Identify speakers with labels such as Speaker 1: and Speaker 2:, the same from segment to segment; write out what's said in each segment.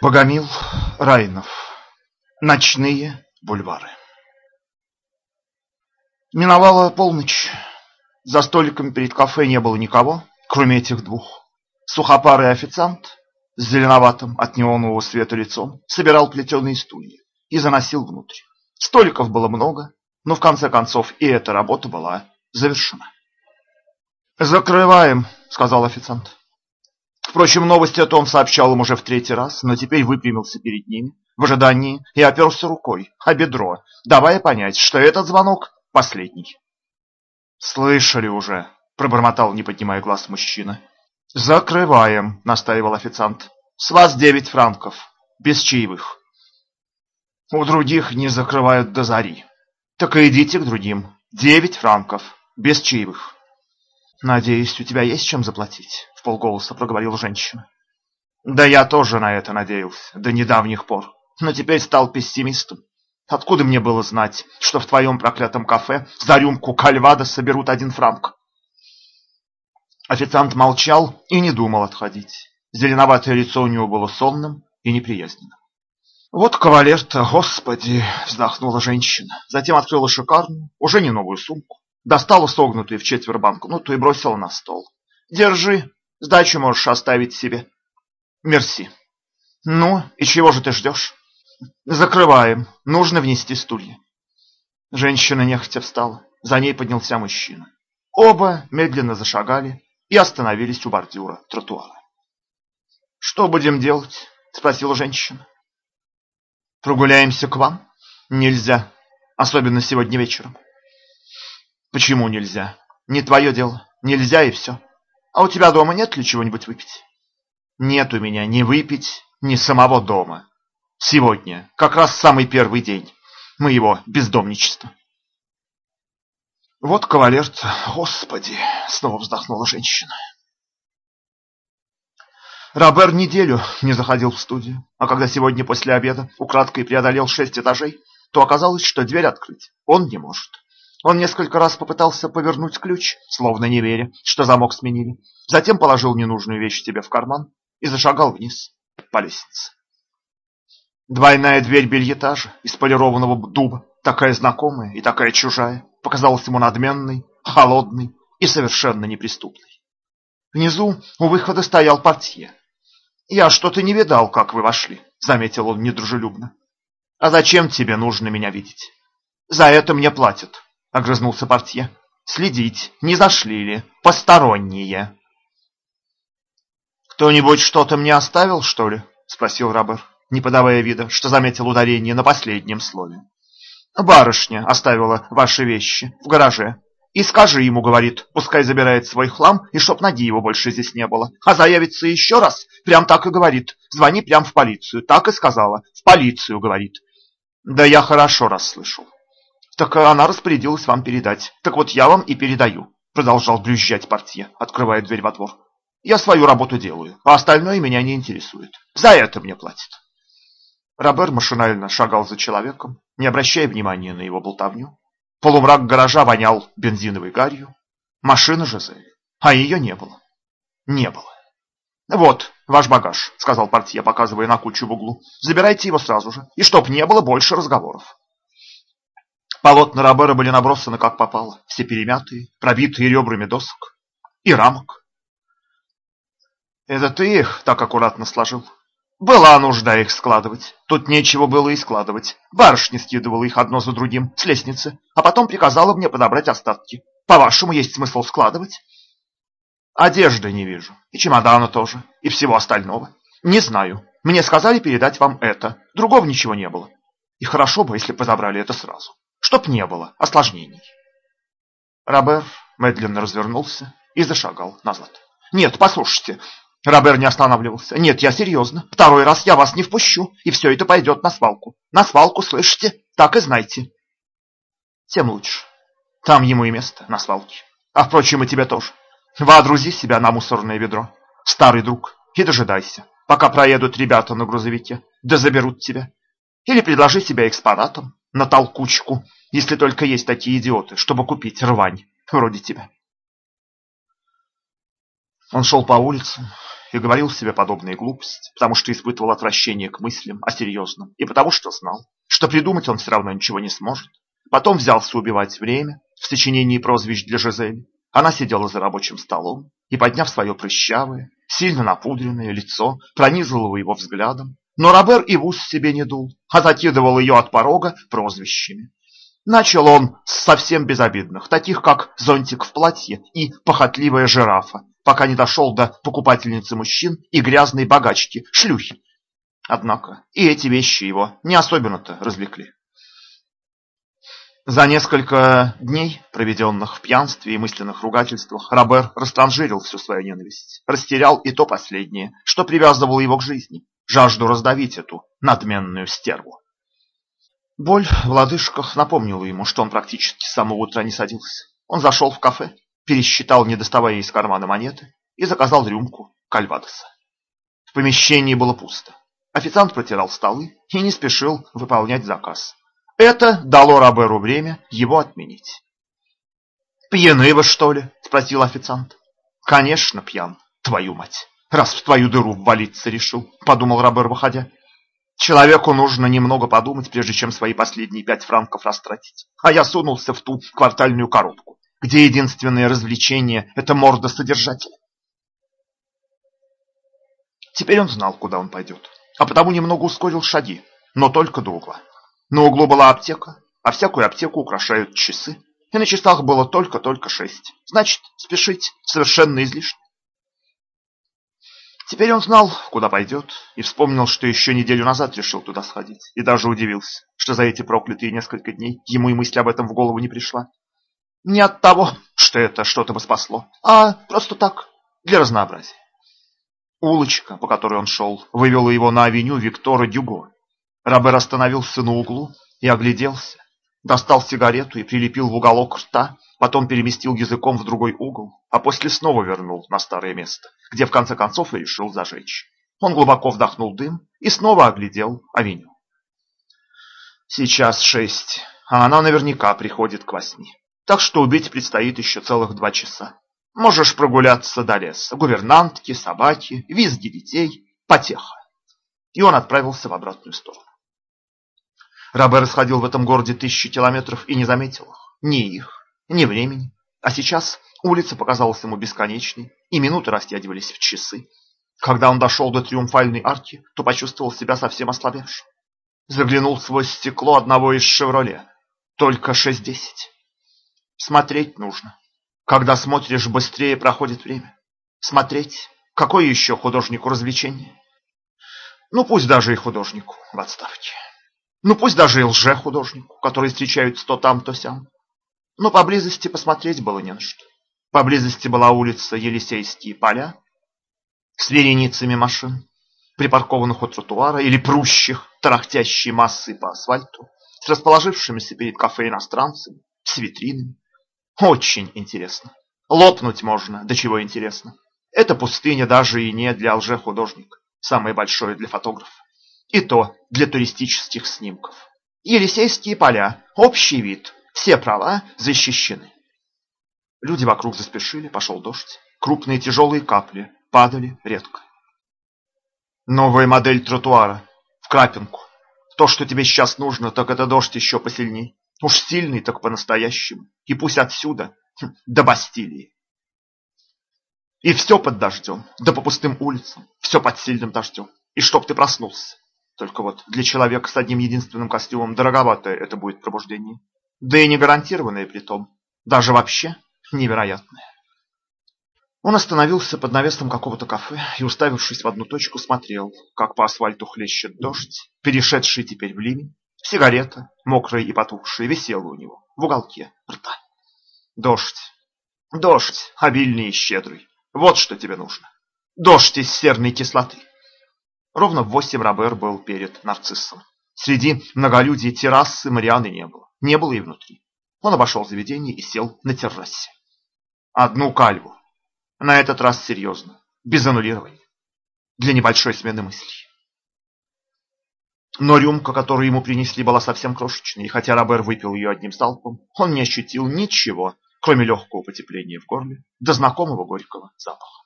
Speaker 1: Богомил Райнов. Ночные бульвары. Миновала полночь. За столиком перед кафе не было никого, кроме этих двух. Сухопарый официант с зеленоватым от неонового света лицом собирал плетеные стулья и заносил внутрь. Столиков было много, но в конце концов и эта работа была завершена. «Закрываем», — сказал официант. Впрочем, новость эту он сообщал им уже в третий раз, но теперь выпрямился перед ними в ожидании и оперся рукой о бедро, давая понять, что этот звонок последний. «Слышали уже», — пробормотал, не поднимая глаз мужчина. «Закрываем», — настаивал официант. «С вас девять франков, без чаевых». «У других не закрывают до зари». «Так и идите к другим. Девять франков, без чаевых». «Надеюсь, у тебя есть чем заплатить?» — в полголоса проговорила женщина. «Да я тоже на это надеялся до недавних пор, но теперь стал пессимистом. Откуда мне было знать, что в твоем проклятом кафе за рюмку кальвада соберут один франк?» Официант молчал и не думал отходить. Зеленоватое лицо у него было сонным и неприязненным. «Вот кавалер-то, господи!» — вздохнула женщина. Затем открыла шикарную, уже не новую сумку Достала согнутую в четверо банку, ну, то и бросила на стол. Держи, сдачу можешь оставить себе. Мерси. Ну, и чего же ты ждешь? Закрываем. Нужно внести стулья. Женщина нехотя встала. За ней поднялся мужчина. Оба медленно зашагали и остановились у бордюра тротуара. «Что будем делать?» – спросила женщина. «Прогуляемся к вам?» «Нельзя, особенно сегодня вечером». Почему нельзя? Не твое дело. Нельзя и все. А у тебя дома нет ли чего-нибудь выпить? Нет у меня ни выпить, ни самого дома. Сегодня, как раз самый первый день моего бездомничества. Вот кавалер-то, господи, снова вздохнула женщина. Робер неделю не заходил в студию, а когда сегодня после обеда украдкой преодолел шесть этажей, то оказалось, что дверь открыть он не может. Он несколько раз попытался повернуть ключ, словно не веря, что замок сменили. Затем положил ненужную вещь себе в карман и зашагал вниз по лестнице. Двойная дверь бельетажа из полированного дуба, такая знакомая и такая чужая, показалась ему надменной, холодной и совершенно неприступной. Внизу у выхода стоял портье. «Я что-то не видал, как вы вошли», — заметил он недружелюбно. «А зачем тебе нужно меня видеть? За это мне платят. — огрызнулся портье. «Следить, не зашли ли? Посторонние!» «Кто-нибудь что-то мне оставил, что ли?» — спросил Робер, не подавая вида, что заметил ударение на последнем слове. «Барышня оставила ваши вещи в гараже. И скажи ему, — говорит, — пускай забирает свой хлам, и чтоб ноги его больше здесь не было. А заявится еще раз, прям так и говорит. Звони прям в полицию. Так и сказала. В полицию, — говорит. Да я хорошо расслышал. Так она распорядилась вам передать. Так вот я вам и передаю, продолжал брюзжать портье, открывая дверь во двор. Я свою работу делаю, а остальное меня не интересует. За это мне платят. Робер машинально шагал за человеком, не обращая внимания на его болтовню. Полумрак гаража вонял бензиновой гарью. Машина Жизель, а ее не было. Не было. «Вот ваш багаж», — сказал портье, показывая на кучу в углу. «Забирайте его сразу же, и чтоб не было больше разговоров». Полотна Робера были набросаны как попало, все перемятые, пробитые ребрами досок и рамок. Это ты их так аккуратно сложил? Была нужда их складывать. Тут нечего было и складывать. Барышня скидывала их одно за другим с лестницы, а потом приказала мне подобрать остатки. По-вашему, есть смысл складывать? Одежды не вижу, и чемодана тоже, и всего остального. Не знаю. Мне сказали передать вам это. Другого ничего не было. И хорошо бы, если позабрали это сразу чтоб не было осложнений. Робер медленно развернулся и зашагал назад. «Нет, послушайте!» Робер не останавливался. «Нет, я серьезно. Второй раз я вас не впущу, и все это пойдет на свалку. На свалку, слышите? Так и знайте». «Тем лучше. Там ему и место, на свалке. А, впрочем, и тебе тоже. Воодрузи себя на мусорное ведро, старый друг, и дожидайся, пока проедут ребята на грузовике, да заберут тебя. Или предложи себя экспонатом, на толкучку, если только есть такие идиоты, чтобы купить рвань, вроде тебя. Он шел по улицам и говорил себе подобные глупости, потому что испытывал отвращение к мыслям о серьезном, и потому что знал, что придумать он все равно ничего не сможет. Потом взялся убивать время в сочинении прозвищ для Жизели. Она сидела за рабочим столом и, подняв свое прыщавое, сильно напудренное лицо, пронизывала его взглядом. Но Робер и в ус себе не дул, а закидывал ее от порога прозвищами. Начал он с совсем безобидных, таких как зонтик в платье и похотливая жирафа, пока не дошел до покупательницы мужчин и грязной богачки, шлюхи. Однако и эти вещи его не особенно-то развлекли. За несколько дней, проведенных в пьянстве и мысленных ругательствах, Робер растранжирил всю свою ненависть, растерял и то последнее, что привязывало его к жизни, жажду раздавить эту надменную стерву. Боль в лодыжках напомнила ему, что он практически с самого утра не садился. Он зашел в кафе, пересчитал, не доставая из кармана монеты, и заказал рюмку кальвадоса. В помещении было пусто. Официант протирал столы и не спешил выполнять заказ. Это дало Роберу время его отменить. «Пьяны вы, что ли?» – спросил официант. «Конечно, пьян, твою мать, раз в твою дыру ввалиться решил», – подумал Робер, выходя. Человеку нужно немного подумать, прежде чем свои последние пять франков растратить. А я сунулся в ту квартальную коробку, где единственное развлечение – это морда содержателя. Теперь он знал, куда он пойдет, а потому немного ускорил шаги, но только до угла. На углу была аптека, а всякую аптеку украшают часы, и на часах было только-только шесть. Значит, спешить совершенно излишне. Теперь он знал, куда пойдет, и вспомнил, что еще неделю назад решил туда сходить, и даже удивился, что за эти проклятые несколько дней ему и мысль об этом в голову не пришла. Не от того, что это что-то бы спасло, а просто так, для разнообразия. Улочка, по которой он шел, вывела его на авеню Виктора Дюго, Робер остановился на углу и огляделся, достал сигарету и прилепил в уголок рта, потом переместил языком в другой угол, а после снова вернул на старое место, где в конце концов и решил зажечь. Он глубоко вдохнул дым и снова оглядел авеню. Сейчас шесть, а она наверняка приходит к восьми. Так что убить предстоит еще целых два часа. Можешь прогуляться до леса. Гувернантки, собаки, визги детей, потеха. И он отправился в обратную сторону. Робер сходил в этом городе тысячи километров и не заметил их. Ни их, ни времени. А сейчас улица показалась ему бесконечной, и минуты растягивались в часы. Когда он дошел до триумфальной арки, то почувствовал себя совсем ослабевшим. Заглянул сквозь стекло одного из «Шевроле». Только шесть десять. Смотреть нужно. Когда смотришь, быстрее проходит время. Смотреть. Какое еще художнику развлечение? Ну, пусть даже и художнику в отставке. Ну пусть даже и лже-художнику, который встречаются то там, то сям. Но поблизости посмотреть было не на что. Поблизости была улица Елисейские поля с вереницами машин, припаркованных у тротуара или прущих, тарахтящей массой по асфальту, с расположившимися перед кафе иностранцами, с витринами. Очень интересно. Лопнуть можно, до чего интересно. Это пустыня даже и не для лже-художника, самое большое для фотографа. И то для туристических снимков. Елисейские поля, общий вид, все права защищены. Люди вокруг заспешили, пошел дождь. Крупные тяжелые капли падали редко. Новая модель тротуара, в крапинку. То, что тебе сейчас нужно, так это дождь еще посильней. Уж сильный, так по-настоящему. И пусть отсюда, хм, до Бастилии. И все под дождем, да по пустым улицам, все под сильным дождем. И чтоб ты проснулся. Только вот для человека с одним единственным костюмом дороговатое это будет пробуждение. Да и не гарантированное при том. Даже вообще невероятное. Он остановился под навесом какого-то кафе и, уставившись в одну точку, смотрел, как по асфальту хлещет дождь, перешедший теперь в ливень. Сигарета, мокрая и потухшая, висела у него в уголке рта. Дождь. Дождь, обильный и щедрый. Вот что тебе нужно. Дождь из серной кислоты. Ровно в восемь Робер был перед нарциссом. Среди многолюдия террасы Марианы не было. Не было и внутри. Он обошел заведение и сел на террасе. Одну кальву. На этот раз серьезно. Без аннулирования. Для небольшой смены мыслей. Но рюмка, которую ему принесли, была совсем крошечной, и хотя Робер выпил ее одним залпом, он не ощутил ничего, кроме легкого потепления в горле, до знакомого горького запаха.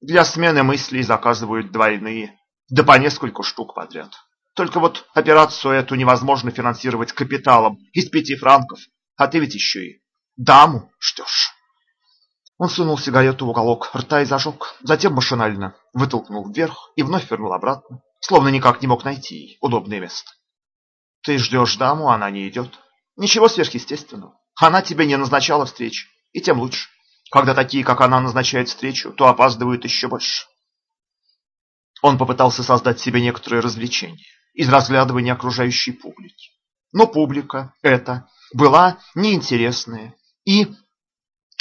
Speaker 1: Для смены мыслей заказывают двойные, да по несколько штук подряд. Только вот операцию эту невозможно финансировать капиталом из пяти франков, а ты ведь еще и даму ждешь. Он сунул сигарету в уголок рта и зажег, затем машинально вытолкнул вверх и вновь вернул обратно, словно никак не мог найти ей удобное место. Ты ждешь даму, она не идет. Ничего сверхъестественного. Она тебе не назначала встречи, и тем лучше. Когда такие, как она, назначают встречу, то опаздывают еще больше. Он попытался создать себе некоторые развлечения из разглядывания окружающей публики. Но публика эта была неинтересная и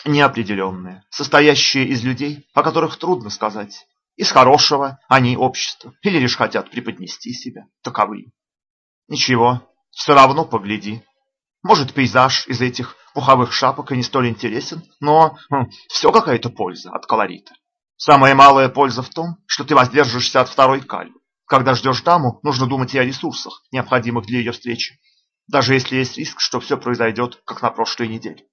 Speaker 1: неопределенная, состоящая из людей, о которых трудно сказать, из хорошего они общества или лишь хотят преподнести себя таковые. Ничего, все равно погляди. Может, пейзаж из этих пуховых шапок и не столь интересен, но хм, все какая-то польза от колорита. Самая малая польза в том, что ты воздержишься от второй кальвы. Когда ждешь даму, нужно думать и о ресурсах, необходимых для ее встречи, даже если есть риск, что все произойдет, как на прошлой неделе.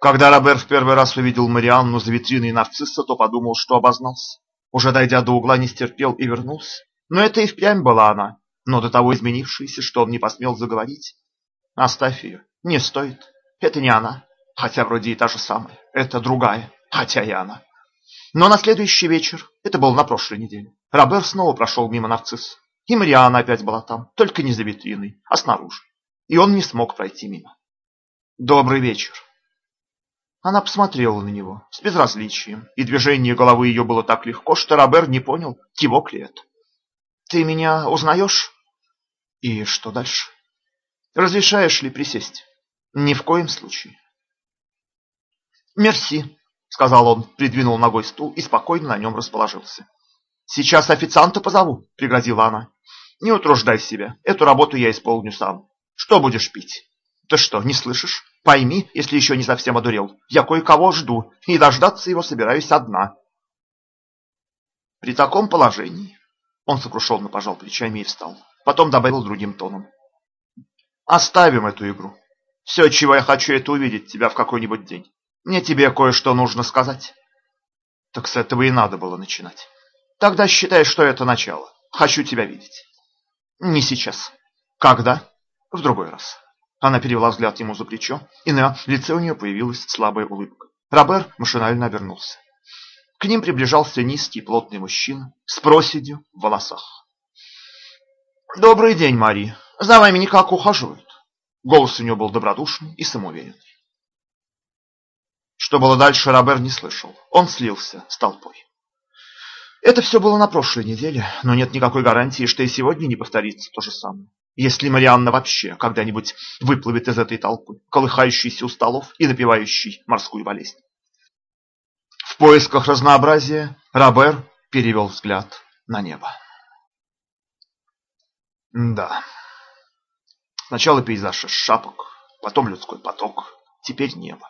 Speaker 1: Когда Робер в первый раз увидел Марианну за витриной нарцисса, то подумал, что обознался. Уже дойдя до угла, не стерпел и вернулся. Но это и впрямь была она, но до того изменившаяся, что он не посмел заговорить. Оставь ее, не стоит. Это не она, хотя вроде и та же самая. Это другая хотя и она. Но на следующий вечер, это было на прошлой неделе, Робер снова прошел мимо нарцисса. И Мариана опять была там, только не за витриной, а снаружи. И он не смог пройти мимо. «Добрый вечер». Она посмотрела на него с безразличием, и движение головы ее было так легко, что Робер не понял, кивок ли это. «Ты меня узнаешь?» «И что дальше?» «Разрешаешь ли присесть?» «Ни в коем случае». «Мерси», сказал он, придвинул ногой стул и спокойно на нем расположился. «Сейчас официанта позову», — пригрозила она. «Не утруждай себя, эту работу я исполню сам. Что будешь пить?» «Ты что, не слышишь? Пойми, если еще не совсем одурел, я кое-кого жду, и дождаться его собираюсь одна». При таком положении он сокрушенно пожал плечами и встал. Потом добавил другим тоном. «Оставим эту игру. Все, чего я хочу, это увидеть тебя в какой-нибудь день. Мне тебе кое-что нужно сказать. Так с этого и надо было начинать. Тогда считай, что это начало. Хочу тебя видеть. Не сейчас. Когда? В другой раз. Она перевела взгляд ему за плечо, и на лице у нее появилась слабая улыбка. Робер машинально обернулся. К ним приближался низкий плотный мужчина с проседью в волосах. «Добрый день, Мари. За вами никак ухаживают». Голос у него был добродушный и самоуверенный. Что было дальше, Робер не слышал. Он слился с толпой. Это все было на прошлой неделе, но нет никакой гарантии, что и сегодня не повторится то же самое. Если Марианна вообще когда-нибудь выплывет из этой толпы, колыхающейся у столов и напивающей морскую болезнь. В поисках разнообразия Робер перевел взгляд на небо. Да. Сначала пейзаж из шапок, потом людской поток, теперь небо.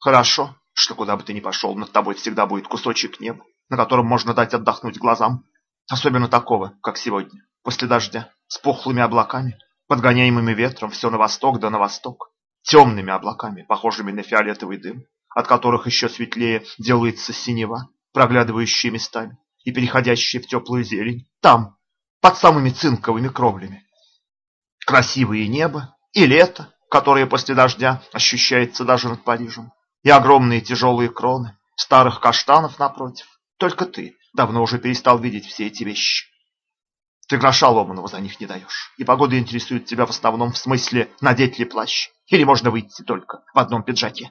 Speaker 1: Хорошо, что куда бы ты ни пошел, над тобой всегда будет кусочек неба, на котором можно дать отдохнуть глазам. Особенно такого, как сегодня, после дождя, с пухлыми облаками, подгоняемыми ветром все на восток да на восток, темными облаками, похожими на фиолетовый дым, от которых еще светлее делается синева, проглядывающая местами и переходящая в теплую зелень, там, под самыми цинковыми кровлями. Красивое небо и лето, которое после дождя ощущается даже над Парижем, и огромные тяжелые кроны старых каштанов напротив. Только ты давно уже перестал видеть все эти вещи. Ты гроша ломаного за них не даешь. И погода интересует тебя в основном в смысле, надеть ли плащ, или можно выйти только в одном пиджаке.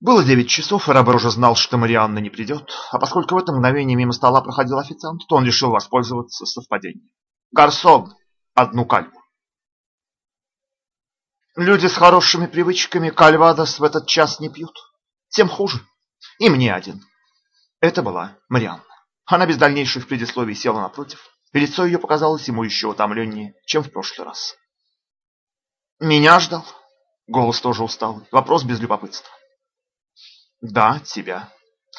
Speaker 1: Было девять часов, и Робер уже знал, что Марианна не придет, а поскольку в это мгновение мимо стола проходил официант, то он решил воспользоваться совпадением. «Гарсон! Одну кальву!» Люди с хорошими привычками кальвадос в этот час не пьют. Тем хуже. И мне один. Это была Марианна. Она без дальнейших предисловий села напротив, и лицо ее показалось ему еще утомленнее, чем в прошлый раз. «Меня ждал?» Голос тоже усталый. Вопрос без любопытства. «Да, тебя».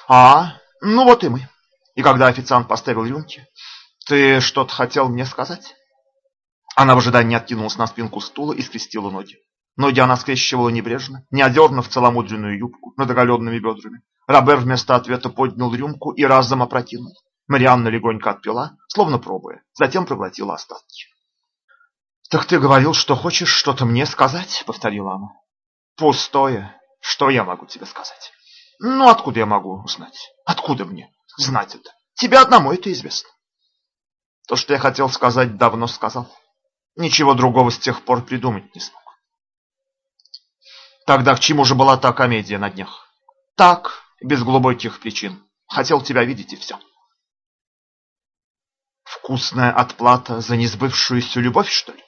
Speaker 1: «А, ну вот и мы». И когда официант поставил рюмки, «Ты что-то хотел мне сказать?» Она в ожидании откинулась на спинку стула и скрестила ноги. Ноги она скрещивала небрежно, не одернув целомудренную юбку над оголенными бедрами, Робер вместо ответа поднял рюмку и разом опрокинул. Марианна легонько отпила, словно пробуя, затем проглотила остатки. «Так ты говорил, что хочешь что-то мне сказать?» — повторила она. «Пустое. Что я могу тебе сказать?» «Ну, откуда я могу узнать? Откуда мне знать это? Тебе одному это известно». То, что я хотел сказать, давно сказал. Ничего другого с тех пор придумать не смог. Тогда к чему же была та комедия на днях? Так, без глубоких причин. Хотел тебя видеть и все. Вкусная отплата за несбывшуюся любовь, что ли?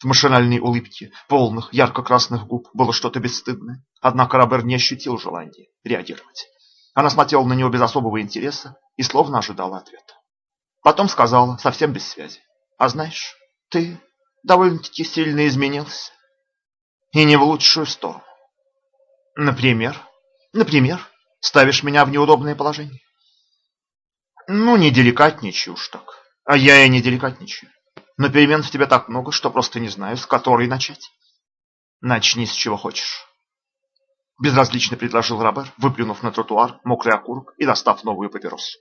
Speaker 1: В машинальной улыбке, полных ярко-красных губ, было что-то бесстыдное. Однако Робер не ощутил желания реагировать. Она смотрела на него без особого интереса и словно ожидала ответа. Потом сказала, совсем без связи. «А знаешь, ты довольно-таки сильно изменился. И не в лучшую сторону. Например? Например, ставишь меня в неудобное положение. Ну, не деликатничай уж так. А я и не деликатничаю. Но перемен в тебе так много, что просто не знаю, с которой начать. Начни с чего хочешь. Безразлично предложил Робер, выплюнув на тротуар мокрый окурок и достав новую папиросу.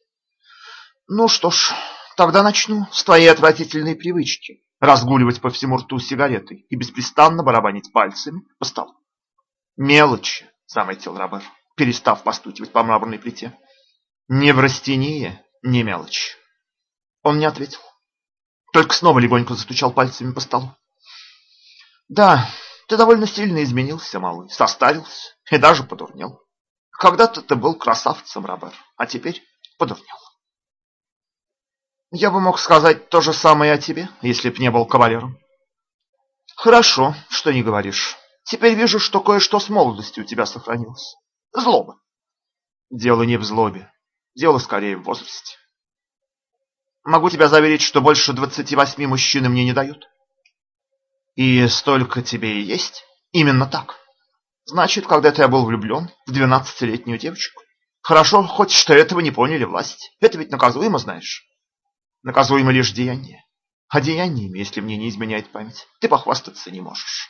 Speaker 1: Ну что ж, тогда начну с твоей отвратительной привычки разгуливать по всему рту сигаретой и беспрестанно барабанить пальцами по столу. Мелочи, заметил Робер, перестав постукивать по мраморной плите. Не в растении, не мелочь. Он не ответил. Только снова легонько застучал пальцами по столу. Да, ты довольно сильно изменился, малый, состарился и даже подурнел. Когда-то ты был красавцем, Робер, а теперь подурнел. Я бы мог сказать то же самое о тебе, если б не был кавалером. Хорошо, что не говоришь. Теперь вижу, что кое-что с молодости у тебя сохранилось. Злоба. Дело не в злобе. Дело скорее в возрасте. Могу тебя заверить, что больше двадцати восьми мужчины мне не дают. И столько тебе и есть? Именно так. Значит, когда-то я был влюблен в двенадцатилетнюю девочку. Хорошо, хоть что этого не поняли власть. Это ведь наказуемо, знаешь. Наказуемо лишь деяние. А деяниями, если мне не изменяет память, ты похвастаться не можешь.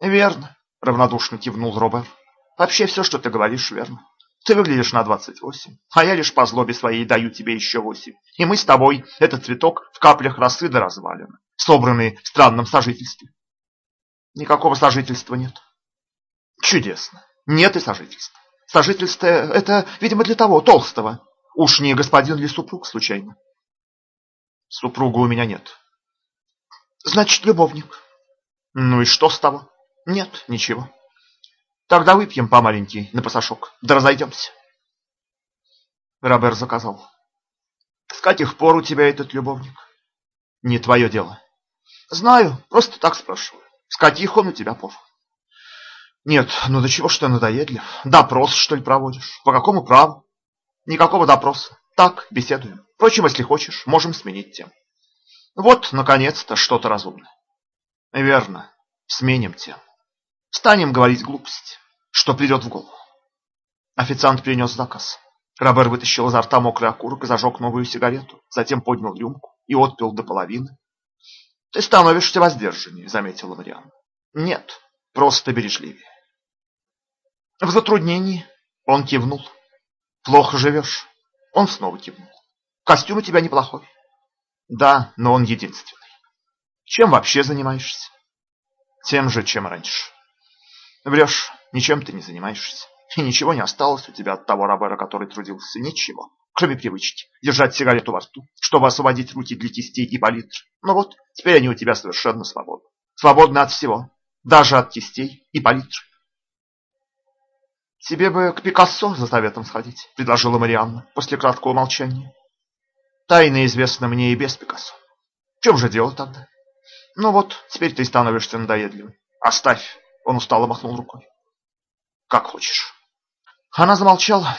Speaker 1: Верно, равнодушно кивнул Робер. Вообще все, что ты говоришь, верно. Ты выглядишь на двадцать восемь, а я лишь по злобе своей даю тебе еще восемь. И мы с тобой, этот цветок, в каплях росы до развалина, собранные в странном сожительстве. Никакого сожительства нет. Чудесно. Нет и сожительства. Сожительство – это, видимо, для того, толстого. Уж не господин ли супруг, случайно? Супруга у меня нет. Значит, любовник. Ну и что с того? Нет, ничего. Тогда выпьем по маленький на пасашок, да разойдемся. Робер заказал. С каких пор у тебя этот любовник? Не твое дело. Знаю, просто так спрашиваю. С каких он у тебя пор? Нет, ну до чего ж ты надоедлив? Допрос, что ли, проводишь? По какому праву? Никакого допроса. Так, беседуем. Впрочем, если хочешь, можем сменить тему. Вот, наконец-то, что-то разумное. Верно. Сменим тему. Станем говорить глупости, что придет в голову. Официант принес заказ. Робер вытащил изо рта мокрый окурок и зажег новую сигарету, затем поднял рюмку и отпил до половины. — Ты становишься воздержаннее, — заметила Марианна. — Нет, просто бережливее. В затруднении он кивнул. — Плохо живешь? Он снова кивнул. Костюм у тебя неплохой. Да, но он единственный. Чем вообще занимаешься? Тем же, чем раньше. Врешь, ничем ты не занимаешься. И ничего не осталось у тебя от того Робера, который трудился. Ничего, кроме привычки держать сигарету во рту, чтобы освободить руки для кистей и палитры. Но вот, теперь они у тебя совершенно свободны. Свободны от всего, даже от кистей и палитры. «Тебе бы к Пикассо за советом сходить», — предложила Марианна после краткого молчания. Тайна известна мне и без Пикассо. В чем же дело тогда? Ну вот, теперь ты становишься надоедливым. Оставь. Он устало махнул рукой. Как хочешь. Она замолчала,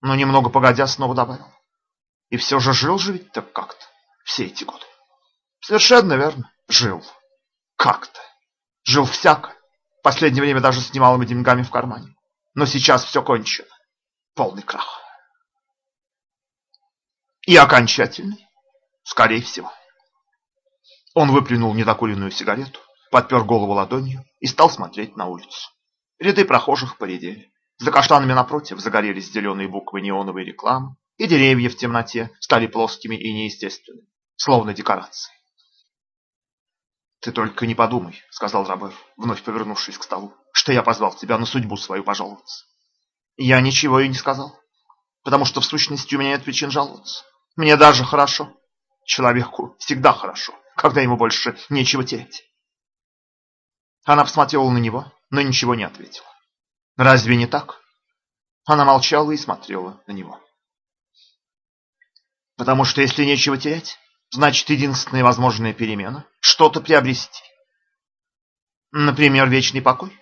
Speaker 1: но немного погодя снова добавила. И все же жил же ведь так как-то все эти годы. Совершенно верно. Жил. Как-то. Жил всяко. В последнее время даже с немалыми деньгами в кармане. Но сейчас все кончено. Полный крах. И окончательный, скорее всего. Он выплюнул недокуренную сигарету, подпер голову ладонью и стал смотреть на улицу. Ряды прохожих поредели. За каштанами напротив загорелись зеленые буквы неоновой рекламы, и деревья в темноте стали плоскими и неестественными, словно декорации. «Ты только не подумай», — сказал Робер, вновь повернувшись к столу, «что я позвал тебя на судьбу свою пожаловаться». «Я ничего и не сказал, потому что в сущности у меня нет причин жаловаться. Мне даже хорошо. Человеку всегда хорошо, когда ему больше нечего терять». Она посмотрела на него, но ничего не ответила. «Разве не так?» Она молчала и смотрела на него. «Потому что если нечего терять, Значит, единственная возможная перемена – что-то приобрести. Например, вечный покой?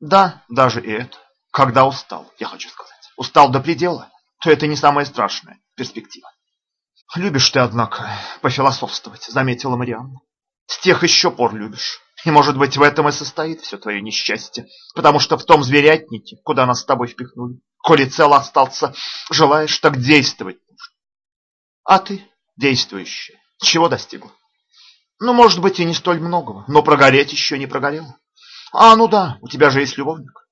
Speaker 1: Да, даже и это. Когда устал, я хочу сказать. Устал до предела, то это не самая страшная перспектива. Любишь ты, однако, пофилософствовать, заметила Марианна. С тех еще пор любишь. И, может быть, в этом и состоит все твое несчастье. Потому что в том зверятнике, куда нас с тобой впихнули, коли цел остался, желаешь, так действовать. А ты действующая. Чего достигла? Ну, может быть, и не столь многого, но прогореть еще не прогорела. А, ну да, у тебя же есть любовник.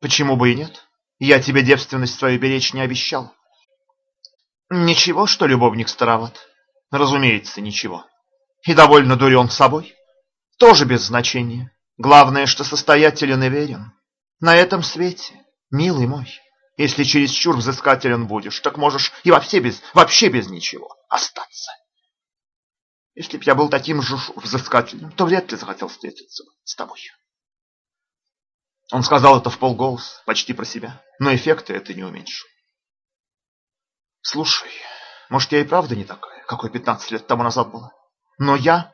Speaker 1: Почему бы и нет? Я тебе девственность свою беречь не обещал. Ничего, что любовник староват? Разумеется, ничего. И довольно дурен собой? Тоже без значения. Главное, что состоятелен и верен. На этом свете, милый мой, если чересчур взыскателен будешь, так можешь и вообще без, вообще без ничего остаться. Если б я был таким же взыскательным, то вряд ли захотел встретиться с тобой. Он сказал это в полголоса, почти про себя, но эффекта это не уменьшил. Слушай, может, я и правда не такая, какой 15 лет тому назад была. Но я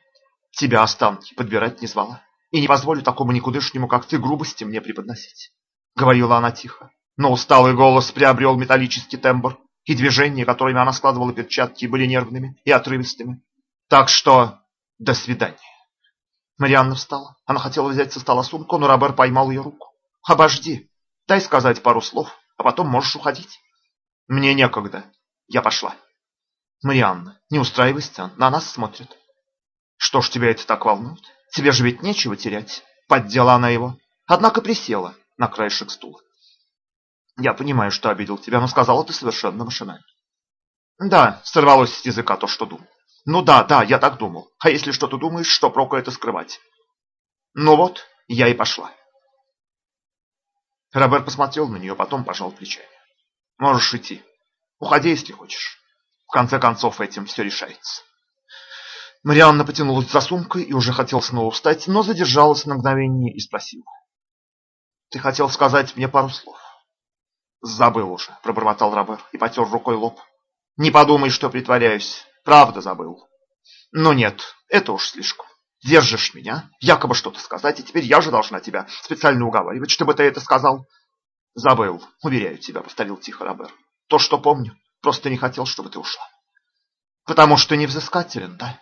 Speaker 1: тебя останки подбирать не звала. И не позволю такому никудышнему, как ты, грубости мне преподносить. Говорила она тихо, но усталый голос приобрел металлический тембр, и движения, которыми она складывала перчатки, были нервными и отрывистыми. Так что до свидания. Марианна встала. Она хотела взять со стола сумку, но Робер поймал ее руку. Обожди, дай сказать пару слов, а потом можешь уходить. Мне некогда. Я пошла. Марианна, не устраивай сцен, на нас смотрят. Что ж тебя это так волнует? Тебе же ведь нечего терять. Поддела она его. Однако присела на краешек стула. Я понимаю, что обидел тебя, но сказала ты совершенно машинально. Да, сорвалось с языка то, что думал. Ну да, да, я так думал. А если что-то думаешь, что проку это скрывать? Ну вот, я и пошла. Роберт посмотрел на нее, потом пожал плечами. Можешь идти. Уходи, если хочешь. В конце концов, этим все решается. Марианна потянулась за сумкой и уже хотел снова встать, но задержалась на мгновение и спросила. Ты хотел сказать мне пару слов? Забыл уже, пробормотал Робер и потер рукой лоб. Не подумай, что притворяюсь. Правда забыл. Но нет, это уж слишком. Держишь меня, якобы что-то сказать, и теперь я же должна тебя специально уговаривать, чтобы ты это сказал. Забыл, уверяю тебя, повторил тихо Робер. То, что помню, просто не хотел, чтобы ты ушла. Потому что невзыскателен, да?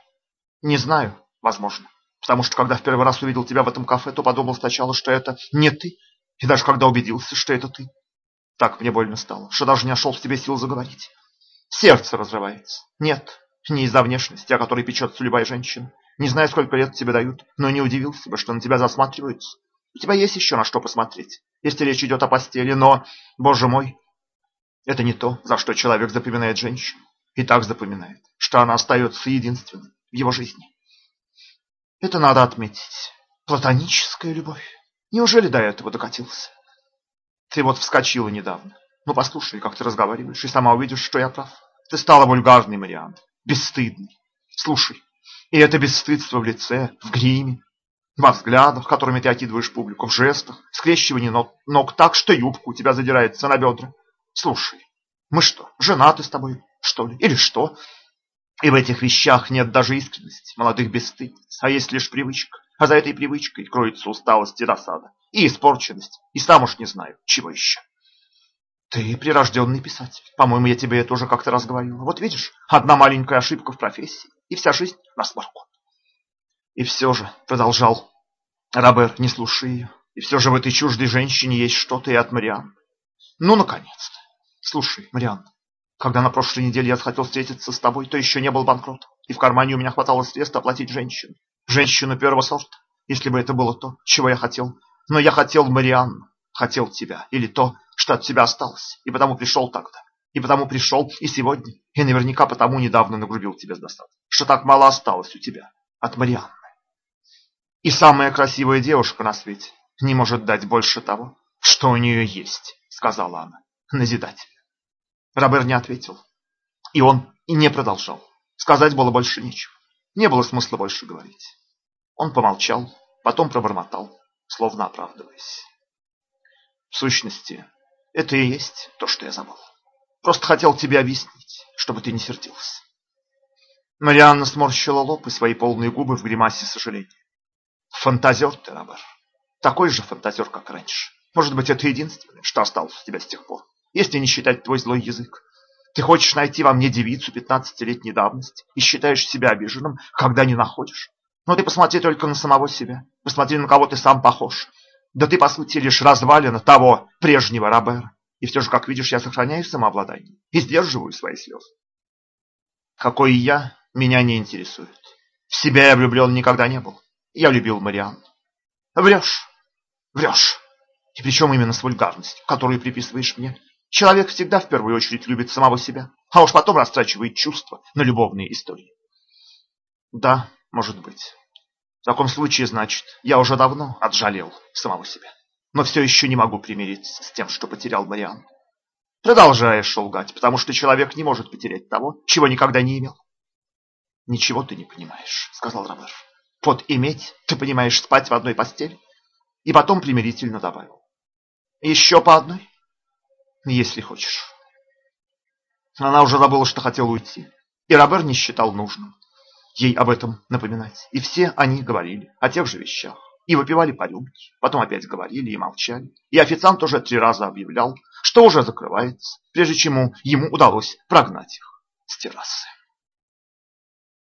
Speaker 1: Не знаю, возможно. Потому что когда в первый раз увидел тебя в этом кафе, то подумал сначала, что это не ты. И даже когда убедился, что это ты, так мне больно стало, что даже не нашел в себе сил заговорить. Сердце разрывается. Нет, не из-за внешности, о которой печется любая женщина. Не знаю, сколько лет тебе дают, но не удивился бы, что на тебя засматриваются. У тебя есть еще на что посмотреть, если речь идет о постели, но, боже мой, это не то, за что человек запоминает женщину. И так запоминает, что она остается единственной в его жизни. Это надо отметить. Платоническая любовь. Неужели до этого докатился? Ты вот вскочила недавно. Ну послушай, как ты разговариваешь, и сама увидишь, что я прав. Ты стала вульгарной, Мариан бесстыдный. Слушай, и это бесстыдство в лице, в гриме, во взглядах, которыми ты окидываешь публику, в жестах, скрещивании ног, ног так, что юбка у тебя задирается на бедра. Слушай, мы что, женаты с тобой, что ли, или что? И в этих вещах нет даже искренности, молодых бесстыдниц, а есть лишь привычка. А за этой привычкой кроется усталость и досада, и испорченность, и сам уж не знаю, чего еще. Ты прирожденный писатель. По-моему, я тебе это уже как-то раз говорил. Вот видишь, одна маленькая ошибка в профессии, и вся жизнь на смарку. И все же, продолжал Робер, не слушая ее, и все же в этой чуждой женщине есть что-то и от Мариан. Ну, наконец-то. Слушай, Мариан, когда на прошлой неделе я захотел встретиться с тобой, то еще не был банкрот, и в кармане у меня хватало средств оплатить женщину. Женщину первого сорта, если бы это было то, чего я хотел. Но я хотел Марианну, хотел тебя, или то, что от тебя осталось, и потому пришел тогда, и потому пришел и сегодня, и наверняка потому недавно нагрубил тебе достаточно, что так мало осталось у тебя от Марианны. И самая красивая девушка на свете не может дать больше того, что у нее есть, сказала она, назидательно. Робер не ответил, и он и не продолжал. Сказать было больше нечего. Не было смысла больше говорить. Он помолчал, потом пробормотал, словно оправдываясь. В сущности, это и есть то, что я забыл. Просто хотел тебе объяснить, чтобы ты не сердился. Марианна сморщила лоб и свои полные губы в гримасе сожаления. Фантазер ты, Робер. Такой же фантазер, как раньше. Может быть, это единственное, что осталось у тебя с тех пор, если не считать твой злой язык. Ты хочешь найти во мне девицу пятнадцатилетней давности и считаешь себя обиженным, когда не находишь? Но ты посмотри только на самого себя. Посмотри, на кого ты сам похож. Да ты, по сути, лишь развалина того прежнего Робера. И все же, как видишь, я сохраняю самообладание и сдерживаю свои слезы. Какой я, меня не интересует. В себя я влюблен никогда не был. Я любил Марианну. Врешь, врешь. И причем именно с вульгарностью, которую приписываешь мне. Человек всегда в первую очередь любит самого себя, а уж потом растрачивает чувства на любовные истории. Да, может быть. В таком случае, значит, я уже давно отжалел самого себя. Но все еще не могу примириться с тем, что потерял Марианну. Продолжаешь лгать, потому что человек не может потерять того, чего никогда не имел. Ничего ты не понимаешь, сказал Робер. Под иметь ты понимаешь спать в одной постели? И потом примирительно добавил. Еще по одной, если хочешь. Она уже забыла, что хотела уйти, и Робер не считал нужным ей об этом напоминать. И все они говорили о тех же вещах. И выпивали по рюмке, потом опять говорили и молчали. И официант уже три раза объявлял, что уже закрывается, прежде чем ему удалось прогнать их с террасы.